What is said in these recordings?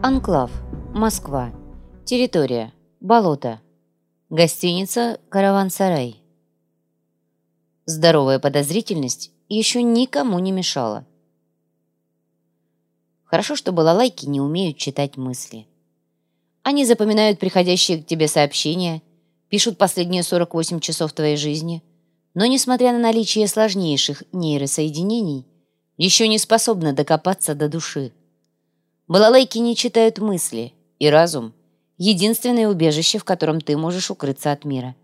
Анклав. Москва. Территория. Болото. Гостиница «Караван-сарай». Здоровая подозрительность еще никому не мешала. Хорошо, что балалайки не умеют читать мысли. Они запоминают приходящие к тебе сообщения, пишут последние 48 часов твоей жизни, но, несмотря на наличие сложнейших нейросоединений, еще не способны докопаться до души. Балалайки не читают мысли, и разум — единственное убежище, в котором ты можешь укрыться от мира.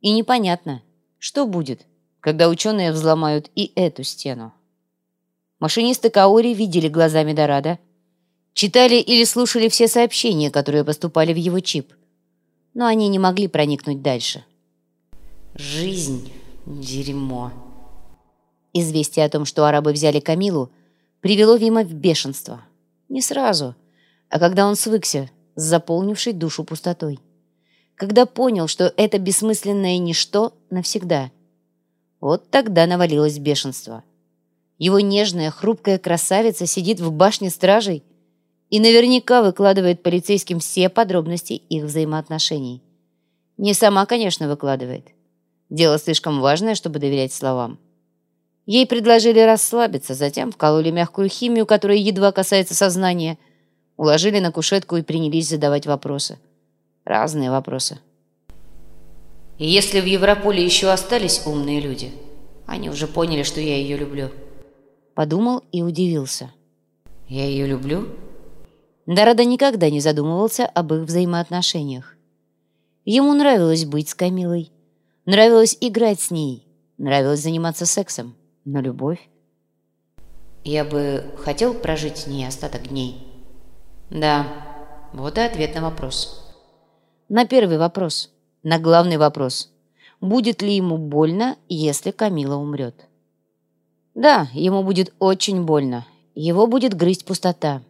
И непонятно, что будет, когда ученые взломают и эту стену. Машинисты Каори видели глазами Дорадо, читали или слушали все сообщения, которые поступали в его чип, но они не могли проникнуть дальше. Жизнь — дерьмо. Известие о том, что арабы взяли Камилу, привело Вима в бешенство — не сразу, а когда он свыкся с заполнившей душу пустотой. Когда понял, что это бессмысленное ничто навсегда. Вот тогда навалилось бешенство. Его нежная, хрупкая красавица сидит в башне стражей и наверняка выкладывает полицейским все подробности их взаимоотношений. Не сама, конечно, выкладывает. Дело слишком важное, чтобы доверять словам. Ей предложили расслабиться, затем вкололи мягкую химию, которая едва касается сознания, уложили на кушетку и принялись задавать вопросы. Разные вопросы. Если в Европоле еще остались умные люди, они уже поняли, что я ее люблю. Подумал и удивился. Я ее люблю? Дорада никогда не задумывался об их взаимоотношениях. Ему нравилось быть с Камилой, нравилось играть с ней, нравилось заниматься сексом на любовь. Я бы хотел прожить с ней остаток дней. Да, вот и ответ на вопрос. На первый вопрос, на главный вопрос. Будет ли ему больно, если Камила умрет? Да, ему будет очень больно. Его будет грызть пустота.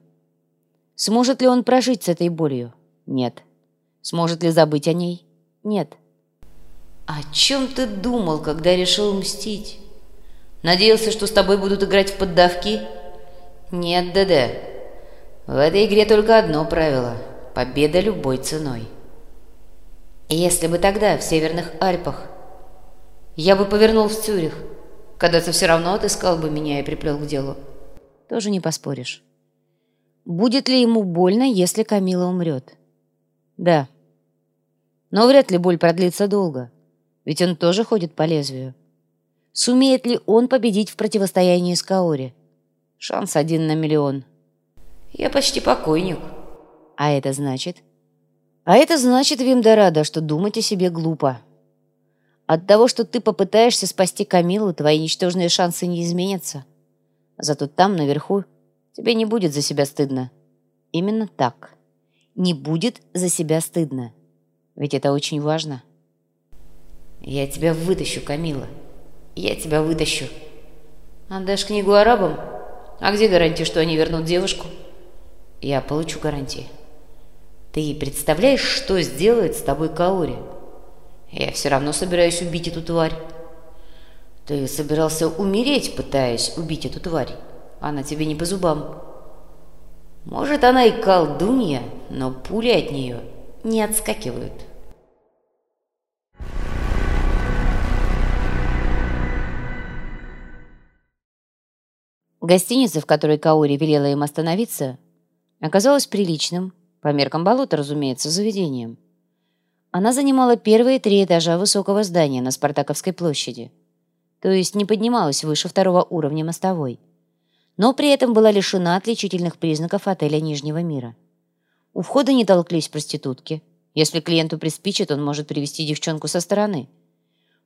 Сможет ли он прожить с этой болью? Нет. Сможет ли забыть о ней? Нет. О чем ты думал, когда решил мстить? Надеялся, что с тобой будут играть в поддавки? Нет, ДД. В этой игре только одно правило – победа любой ценой. Если бы тогда, в Северных Альпах, я бы повернул в Цюрих, когда ты все равно отыскал бы меня и приплел к делу. Тоже не поспоришь. Будет ли ему больно, если Камила умрет? Да. Но вряд ли боль продлится долго, ведь он тоже ходит по лезвию. Сумеет ли он победить в противостоянии с Каори? Шанс один на миллион. Я почти покойник. А это значит? А это значит, Вимдорадо, что думать о себе глупо. От того, что ты попытаешься спасти Камилу, твои ничтожные шансы не изменятся. Зато там, наверху, тебе не будет за себя стыдно. Именно так. Не будет за себя стыдно. Ведь это очень важно. Я тебя вытащу, Камила. Я тебя вытащу. Отдашь книгу арабам? А где гарантия, что они вернут девушку? Я получу гарантии. Ты представляешь, что сделает с тобой Каори? Я все равно собираюсь убить эту тварь. Ты собирался умереть, пытаясь убить эту тварь. Она тебе не по зубам. Может, она и колдунья, но пули от нее не отскакивают. Гостиница, в которой Каори велела им остановиться, оказалась приличным, по меркам болота, разумеется, заведением. Она занимала первые три этажа высокого здания на Спартаковской площади, то есть не поднималась выше второго уровня мостовой, но при этом была лишена отличительных признаков отеля Нижнего мира. У входа не толклись проститутки. Если клиенту приспичит, он может привести девчонку со стороны.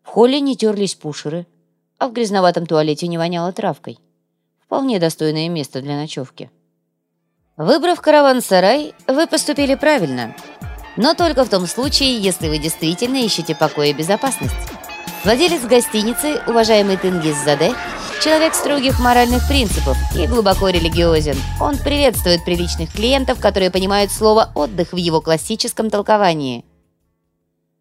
В холле не терлись пушеры, а в грязноватом туалете не воняло травкой. Вполне достойное место для ночевки. Выбрав караван-сарай, вы поступили правильно. Но только в том случае, если вы действительно ищете покой и безопасность. Владелец гостиницы, уважаемый Тенгиз Заде, человек строгих моральных принципов и глубоко религиозен. Он приветствует приличных клиентов, которые понимают слово «отдых» в его классическом толковании.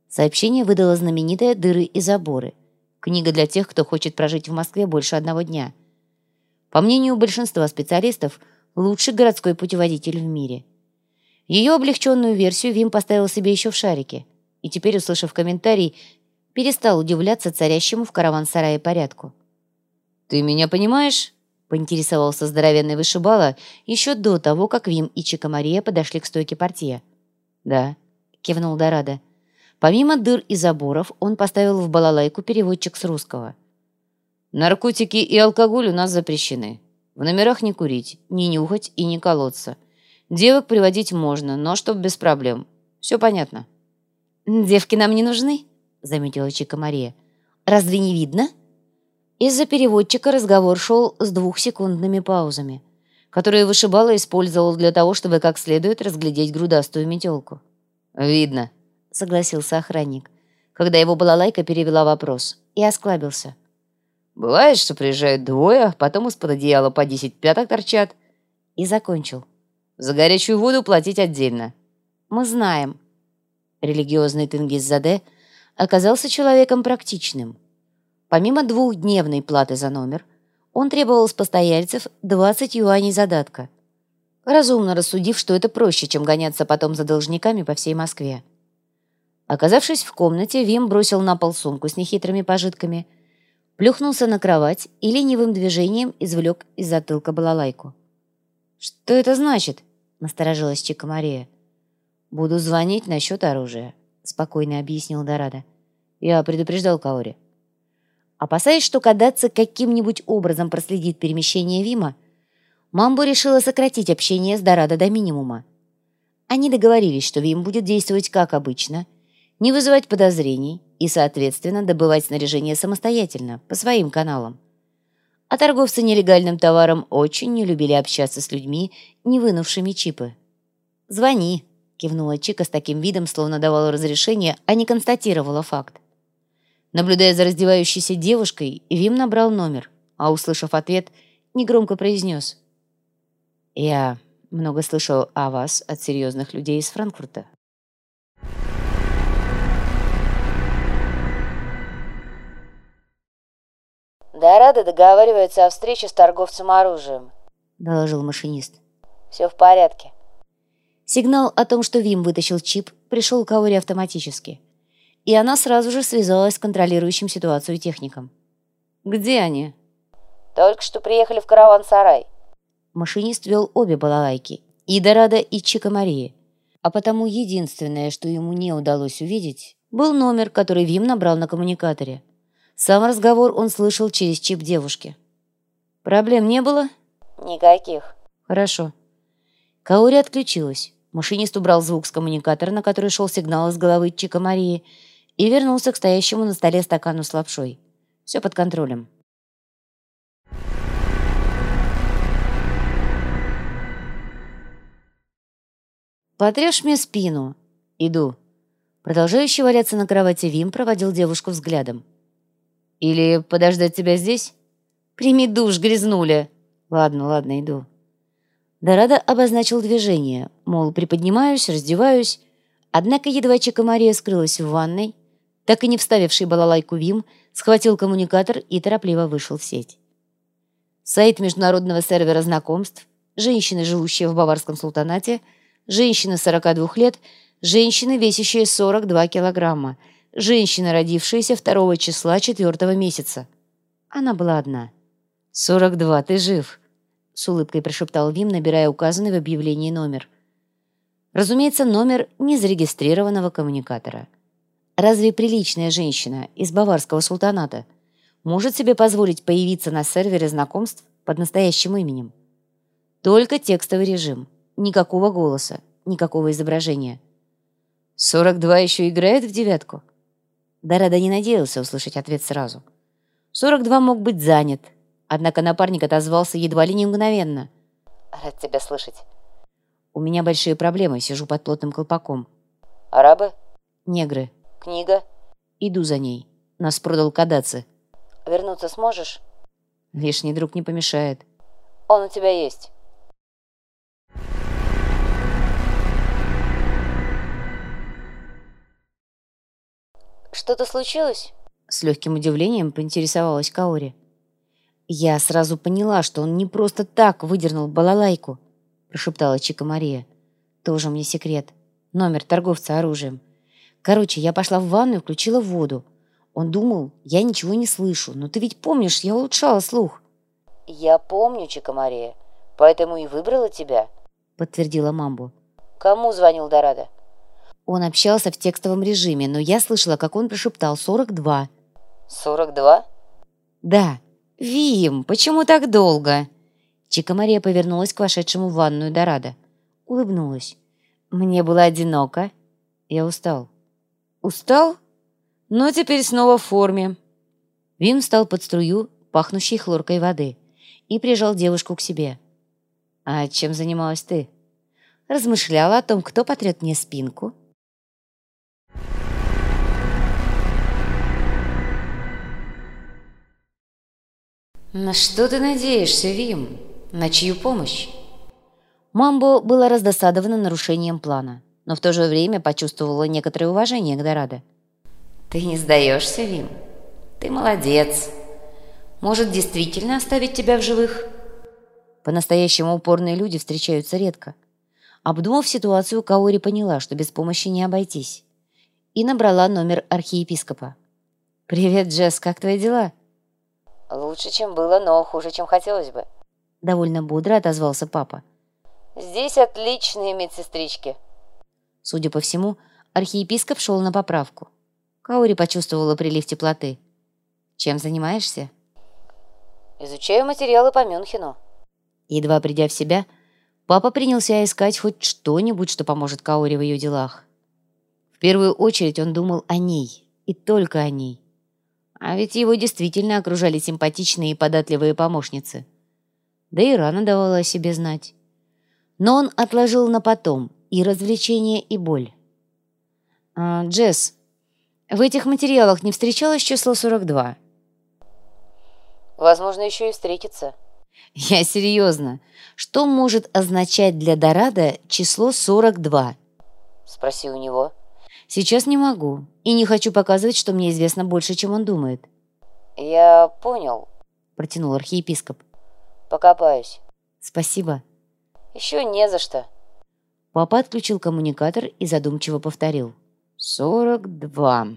Сообщение выдало знаменитое «Дыры и заборы». Книга для тех, кто хочет прожить в Москве больше одного дня – по мнению большинства специалистов, лучший городской путеводитель в мире. Ее облегченную версию Вим поставил себе еще в шарике, и теперь, услышав комментарий, перестал удивляться царящему в караван-сарае порядку. «Ты меня понимаешь?» — поинтересовался здоровенный вышибала еще до того, как Вим и Чика Мария подошли к стойке портье. «Да», — кивнул Дорадо. Помимо дыр и заборов, он поставил в балалайку переводчик с русского. «Наркотики и алкоголь у нас запрещены. В номерах не курить, не нюхать и не колоться. Девок приводить можно, но чтоб без проблем. Все понятно». «Девки нам не нужны?» — заметила Чика Мария. «Разве не видно?» Из-за переводчика разговор шел с двухсекундными паузами, которые вышибала использовал для того, чтобы как следует разглядеть грудастую метелку. «Видно», — согласился охранник, когда его балалайка перевела вопрос, и осклабился. «Бывает, что приезжают двое, потом из-под одеяла по десять пяток торчат». И закончил. «За горячую воду платить отдельно». «Мы знаем», Религиозный Тенгиз-Заде оказался человеком практичным. Помимо двухдневной платы за номер, он требовал с постояльцев 20 юаней задатка, разумно рассудив, что это проще, чем гоняться потом за должниками по всей Москве. Оказавшись в комнате, Вим бросил на пол сумку с нехитрыми пожитками, плюхнулся на кровать и ленивым движением извлек из затылка балалайку. «Что это значит?» — насторожилась Чика Мария. «Буду звонить насчет оружия», — спокойно объяснил Дорадо. «Я предупреждал Каори». Опасаясь, что Кадаться каким-нибудь образом проследит перемещение Вима, Мамбо решила сократить общение с Дорадо до минимума. Они договорились, что Вим будет действовать как обычно, не вызывать подозрений и, соответственно, добывать снаряжение самостоятельно, по своим каналам. А торговцы нелегальным товаром очень не любили общаться с людьми, не вынувшими чипы. «Звони», кивнула Чика с таким видом, словно давала разрешение, а не констатировала факт. Наблюдая за раздевающейся девушкой, Вим набрал номер, а, услышав ответ, негромко произнес. «Я много слышал о вас от серьезных людей из Франкфурта». «Дорадо договаривается о встрече с торговцем оружием», — доложил машинист. «Все в порядке. Сигнал о том, что Вим вытащил чип, пришел к Ауре автоматически. И она сразу же связалась с контролирующим ситуацию техником. «Где они?» «Только что приехали в караван-сарай». Машинист вел обе балалайки, и Дорадо, и Чика Марии. А потому единственное, что ему не удалось увидеть, был номер, который Вим набрал на коммуникаторе. Сам разговор он слышал через чип девушки. «Проблем не было?» «Никаких». «Хорошо». Каори отключилась. Машинист убрал звук с коммуникатора, на который шел сигнал из головы Чика Марии, и вернулся к стоящему на столе стакану с лапшой. Все под контролем. «Потрешь мне спину?» «Иду». Продолжающий валяться на кровати Вим проводил девушку взглядом. «Или подождать тебя здесь?» «Прими душ, грязнуля!» «Ладно, ладно, иду». Дорадо обозначил движение, мол, приподнимаюсь, раздеваюсь. Однако едва Чика скрылась в ванной, так и не вставивший балалайку Вим схватил коммуникатор и торопливо вышел в сеть. Сайт международного сервера знакомств, женщины, живущие в Баварском султанате, женщины 42 лет, женщины, весящие 42 килограмма, женщина, родившаяся 2 числа 4 месяца. Она была одна. «42, ты жив!» с улыбкой прошептал Вим, набирая указанный в объявлении номер. Разумеется, номер незарегистрированного коммуникатора. Разве приличная женщина из баварского султаната может себе позволить появиться на сервере знакомств под настоящим именем? Только текстовый режим. Никакого голоса, никакого изображения. «Сорок два еще играет в девятку?» Дорадо не надеялся услышать ответ сразу. «Сорок два мог быть занят, Однако напарник отозвался едва ли не мгновенно. «Рад тебя слышать». «У меня большие проблемы, сижу под плотным колпаком». «Арабы?» «Негры». «Книга?» «Иду за ней. Нас продал Кадаци». «Вернуться сможешь?» «Лишний друг не помешает». «Он у тебя есть». «Что-то случилось?» С легким удивлением поинтересовалась Каори. Я сразу поняла, что он не просто так выдернул балалайку. — прошептала Чика Мария. «Тоже мне секрет. Номер торговца оружием. Короче, я пошла в ванну и включила воду. Он думал, я ничего не слышу. Но ты ведь помнишь, я улучшала слух». «Я помню, Чика Мария, поэтому и выбрала тебя», — подтвердила Мамбу. «Кому звонил Дорадо?» Он общался в текстовом режиме, но я слышала, как он прошептал «42». «42?» «Да». «Вим, почему так долго?» Чика Мария повернулась к вошедшему в ванную Дорадо. Улыбнулась. «Мне было одиноко. Я устал». «Устал? Но теперь снова в форме». Вим встал под струю, пахнущей хлоркой воды, и прижал девушку к себе. «А чем занималась ты?» Размышляла о том, кто потрет мне спинку. «На что ты надеешься, Вим?» На чью помощь? Мамбо была раздосадована нарушением плана, но в то же время почувствовала некоторое уважение к Дорадо. «Ты не сдаешься, Вим? Ты молодец. Может, действительно оставить тебя в живых?» По-настоящему упорные люди встречаются редко. Обдумав ситуацию, Каори поняла, что без помощи не обойтись, и набрала номер архиепископа. «Привет, Джесс, как твои дела?» «Лучше, чем было, но хуже, чем хотелось бы», — довольно бодро отозвался папа. «Здесь отличные медсестрички». Судя по всему, архиепископ шел на поправку. Каури почувствовала прилив теплоты. «Чем занимаешься?» «Изучаю материалы по Мюнхену». Едва придя в себя, папа принялся искать хоть что-нибудь, что поможет Каури в ее делах. В первую очередь он думал о ней, и только о ней. А ведь его действительно окружали симпатичные и податливые помощницы – да и рано давала о себе знать. Но он отложил на потом и развлечение, и боль. А, «Джесс, в этих материалах не встречалось число 42?» «Возможно, еще и встретится». «Я серьезно. Что может означать для Дорадо число 42?» «Спроси у него». «Сейчас не могу. И не хочу показывать, что мне известно больше, чем он думает». «Я понял», — протянул архиепископ. Покопаюсь. Спасибо. Еще не за что. Папа отключил коммуникатор и задумчиво повторил. Сорок два.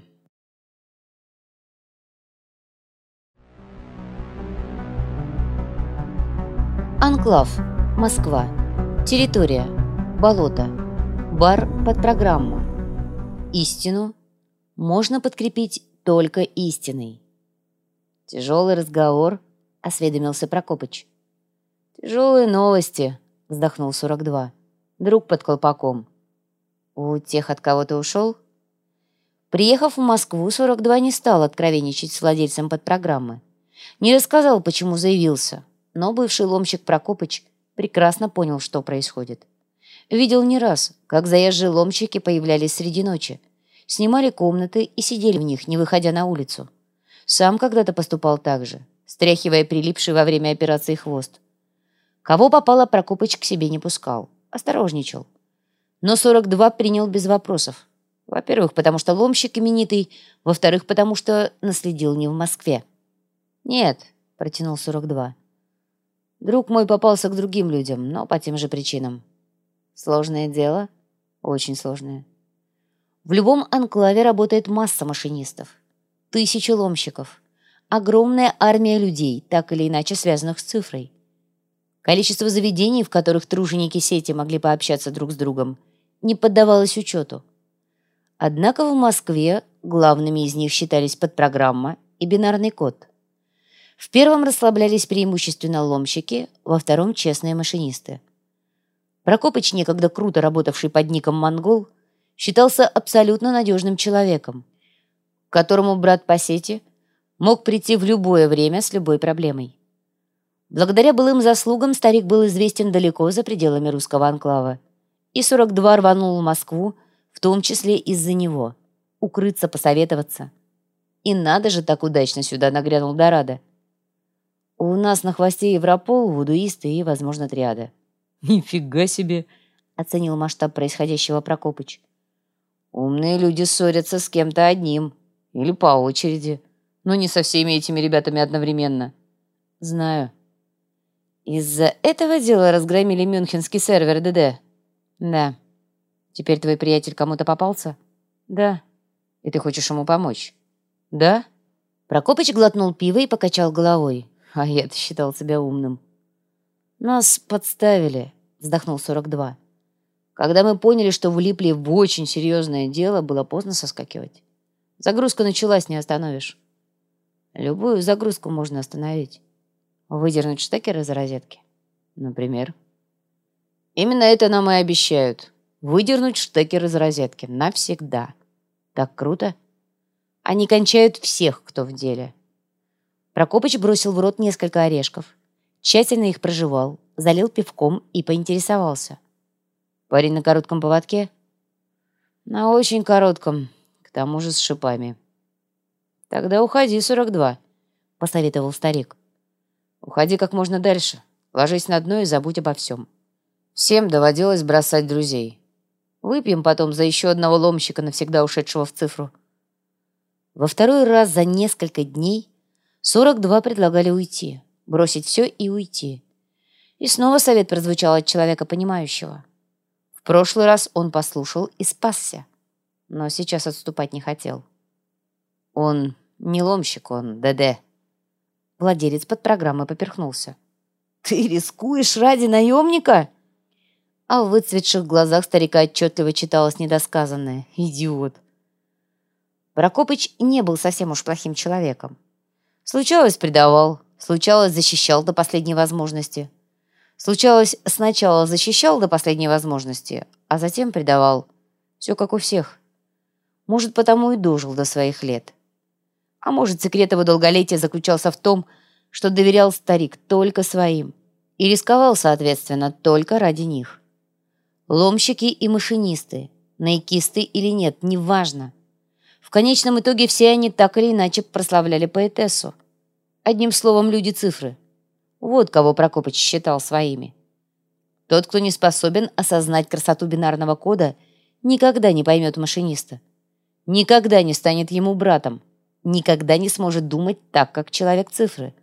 Анклав. Москва. Территория. Болото. Бар под программу. Истину можно подкрепить только истиной. Тяжелый разговор, осведомился Прокопыч. «Тяжелые новости», — вздохнул 42. «Друг под колпаком». «У тех, от кого ты ушел?» Приехав в Москву, 42 не стал откровенничать с владельцем подпрограммы. Не рассказал, почему заявился, но бывший ломщик Прокопыч прекрасно понял, что происходит. Видел не раз, как заезжие ломщики появлялись среди ночи, снимали комнаты и сидели в них, не выходя на улицу. Сам когда-то поступал так же, стряхивая прилипший во время операции хвост. Кого попало, Прокопыч к себе не пускал. Осторожничал. Но 42 принял без вопросов. Во-первых, потому что ломщик именитый. Во-вторых, потому что наследил не в Москве. «Нет», — протянул 42. «Друг мой попался к другим людям, но по тем же причинам». «Сложное дело?» «Очень сложное». В любом анклаве работает масса машинистов. Тысячи ломщиков. Огромная армия людей, так или иначе связанных с цифрой. Количество заведений, в которых труженики сети могли пообщаться друг с другом, не поддавалось учету. Однако в Москве главными из них считались подпрограмма и бинарный код. В первом расслаблялись преимущественно ломщики, во втором – честные машинисты. Прокопыч, некогда круто работавший под ником «Монгол», считался абсолютно надежным человеком, к которому брат по сети мог прийти в любое время с любой проблемой. Благодаря былым заслугам старик был известен далеко за пределами русского анклава. И 42 рванул в Москву, в том числе из-за него. Укрыться, посоветоваться. И надо же так удачно сюда нагрянул Дорадо. У нас на хвосте Европол, вудуисты и, возможно, триада. «Нифига себе!» — оценил масштаб происходящего Прокопыч. «Умные люди ссорятся с кем-то одним. Или по очереди. Но не со всеми этими ребятами одновременно». «Знаю», Из-за этого дела разгромили мюнхенский сервер ДД? Да. Теперь твой приятель кому-то попался? Да. И ты хочешь ему помочь? Да. Прокопыч глотнул пиво и покачал головой. А я-то считал себя умным. Нас подставили, вздохнул 42. Когда мы поняли, что влипли в очень серьезное дело, было поздно соскакивать. Загрузка началась, не остановишь. Любую загрузку можно остановить. Выдернуть штекер из розетки? Например. Именно это нам и обещают. Выдернуть штекер из розетки. Навсегда. Так круто. Они кончают всех, кто в деле. Прокопыч бросил в рот несколько орешков. Тщательно их прожевал, залил пивком и поинтересовался. Парень на коротком поводке? На очень коротком, к тому же с шипами. Тогда уходи, 42, посоветовал старик. Уходи как можно дальше. Ложись на дно и забудь обо всем. Всем доводилось бросать друзей. Выпьем потом за еще одного ломщика, навсегда ушедшего в цифру. Во второй раз за несколько дней 42 предлагали уйти, бросить все и уйти. И снова совет прозвучал от человека понимающего. В прошлый раз он послушал и спасся, но сейчас отступать не хотел. Он не ломщик, он ДД. Владелец под программой поперхнулся. «Ты рискуешь ради наемника?» А в выцветших глазах старика отчетливо читалось недосказанное. «Идиот!» Прокопыч не был совсем уж плохим человеком. Случалось, предавал, случалось, защищал до последней возможности. Случалось, сначала защищал до последней возможности, а затем предавал. Все как у всех. Может, потому и дожил до своих лет. А может, секрет его долголетия заключался в том, что доверял старик только своим и рисковал, соответственно, только ради них. Ломщики и машинисты, наикисты или нет, неважно. В конечном итоге все они так или иначе прославляли поэтессу. Одним словом, люди-цифры. Вот кого Прокопыч считал своими. Тот, кто не способен осознать красоту бинарного кода, никогда не поймет машиниста. Никогда не станет ему братом никогда не сможет думать так, как человек цифры.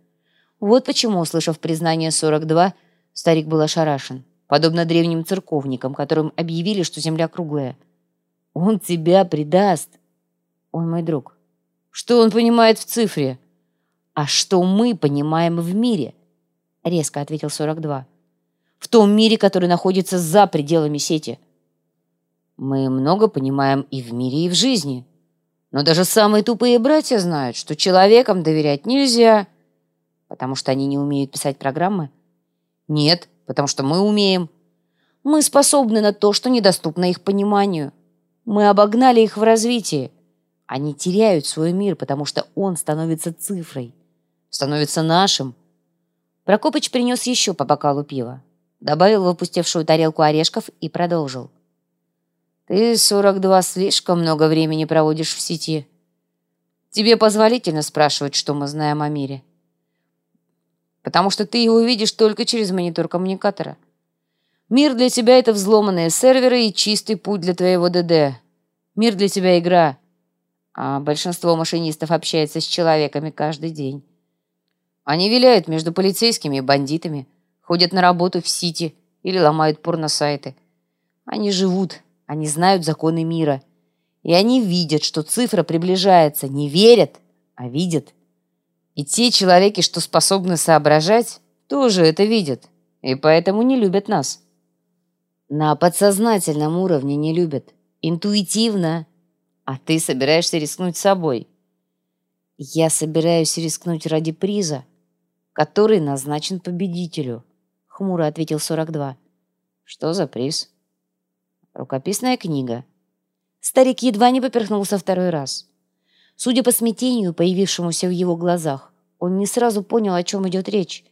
Вот почему, услышав признание 42, старик был ошарашен, подобно древним церковникам, которым объявили, что земля круглая. «Он тебя предаст!» «Он мой друг». «Что он понимает в цифре?» «А что мы понимаем в мире?» Резко ответил 42. «В том мире, который находится за пределами сети». «Мы много понимаем и в мире, и в жизни», но даже самые тупые братья знают, что человекам доверять нельзя. Потому что они не умеют писать программы? Нет, потому что мы умеем. Мы способны на то, что недоступно их пониманию. Мы обогнали их в развитии. Они теряют свой мир, потому что он становится цифрой, становится нашим. Прокопыч принес еще по бокалу пива, добавил в опустевшую тарелку орешков и продолжил. Ты 42 слишком много времени проводишь в сети. Тебе позволительно спрашивать, что мы знаем о мире. Потому что ты его видишь только через монитор коммуникатора. Мир для тебя — это взломанные серверы и чистый путь для твоего ДД. Мир для тебя — игра. А большинство машинистов общается с человеками каждый день. Они виляют между полицейскими и бандитами, ходят на работу в Сити или ломают порносайты. Они живут, они знают законы мира. И они видят, что цифра приближается. Не верят, а видят. И те человеки, что способны соображать, тоже это видят. И поэтому не любят нас. На подсознательном уровне не любят. Интуитивно. А ты собираешься рискнуть собой. Я собираюсь рискнуть ради приза, который назначен победителю, хмуро ответил 42. Что за приз? Рукописная книга. Старик едва не поперхнулся второй раз. Судя по смятению, появившемуся в его глазах, он не сразу понял, о чем идет речь.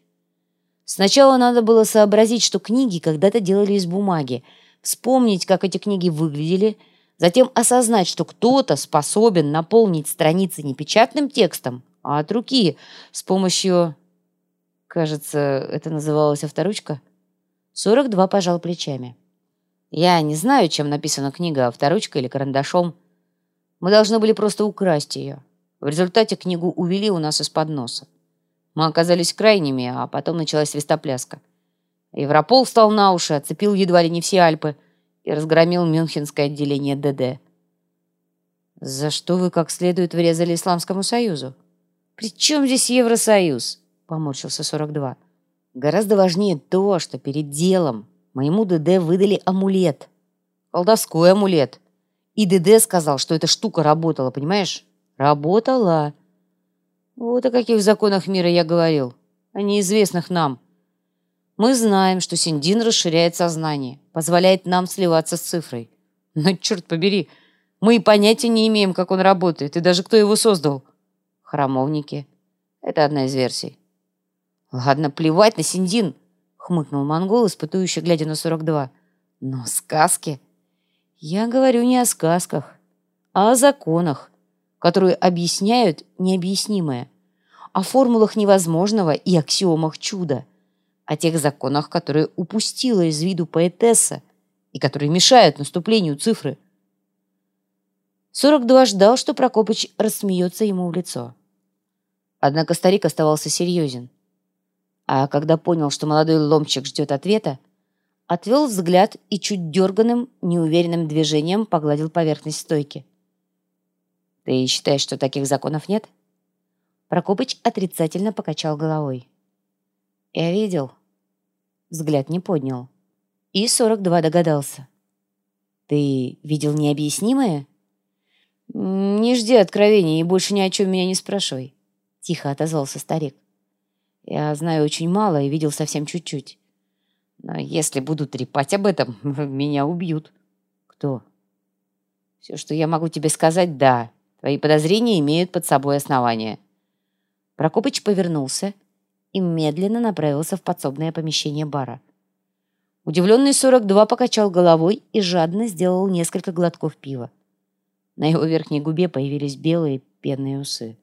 Сначала надо было сообразить, что книги когда-то делали из бумаги, вспомнить, как эти книги выглядели, затем осознать, что кто-то способен наполнить страницы не печатным текстом, а от руки, с помощью... Кажется, это называлось авторучка. 42 пожал плечами. Я не знаю, чем написана книга, авторучкой или карандашом. Мы должны были просто украсть ее. В результате книгу увели у нас из-под носа. Мы оказались крайними, а потом началась свистопляска. Европол встал на уши, оцепил едва ли не все Альпы и разгромил Мюнхенское отделение ДД. За что вы как следует врезали Исламскому Союзу? «При чем здесь Евросоюз?» — поморщился 42. «Гораздо важнее то, что перед делом моему ДД выдали амулет. Колдовской амулет. И ДД сказал, что эта штука работала, понимаешь? Работала. Вот о каких законах мира я говорил, о неизвестных нам. Мы знаем, что Синдин расширяет сознание, позволяет нам сливаться с цифрой. Но, черт побери, мы и понятия не имеем, как он работает, и даже кто его создал храмовники. Это одна из версий. Ладно, плевать на Синдин, хмыкнул монгол, испытующий, глядя на 42. Но сказки? Я говорю не о сказках, а о законах, которые объясняют необъяснимое, о формулах невозможного и аксиомах чуда, о тех законах, которые упустила из виду поэтесса и которые мешают наступлению цифры. 42 ждал, что Прокопыч рассмеется ему в лицо. Однако старик оставался серьезен. А когда понял, что молодой ломчик ждет ответа, отвел взгляд и чуть дерганным, неуверенным движением погладил поверхность стойки. «Ты считаешь, что таких законов нет?» Прокопыч отрицательно покачал головой. «Я видел». Взгляд не поднял. И 42 догадался. «Ты видел необъяснимое?» «Не жди откровений и больше ни о чем меня не спрашивай», — тихо отозвался старик. «Я знаю очень мало и видел совсем чуть-чуть. Но если буду трепать об этом, меня убьют». «Кто?» «Все, что я могу тебе сказать, да. Твои подозрения имеют под собой основания». Прокопыч повернулся и медленно направился в подсобное помещение бара. Удивленный 42 покачал головой и жадно сделал несколько глотков пива. На его верхней губе появились белые пенные усы.